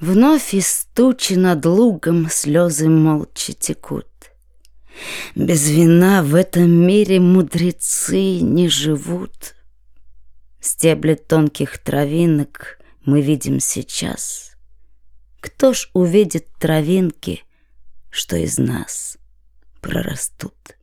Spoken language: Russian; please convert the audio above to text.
Вновь из тучи над лугом слезы молча текут. Без вина в этом мире мудрецы не живут. Стебли тонких травинок мы видим сейчас. Кто ж увидит травинки, что из нас прорастут?